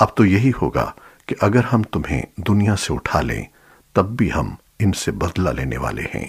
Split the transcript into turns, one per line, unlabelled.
اب تو یہی ہوگا کہ اگر ہم تمہیں دنیا سے اٹھا لیں، تب بھی ہم ان سے بدلہ لینے والے ہیں۔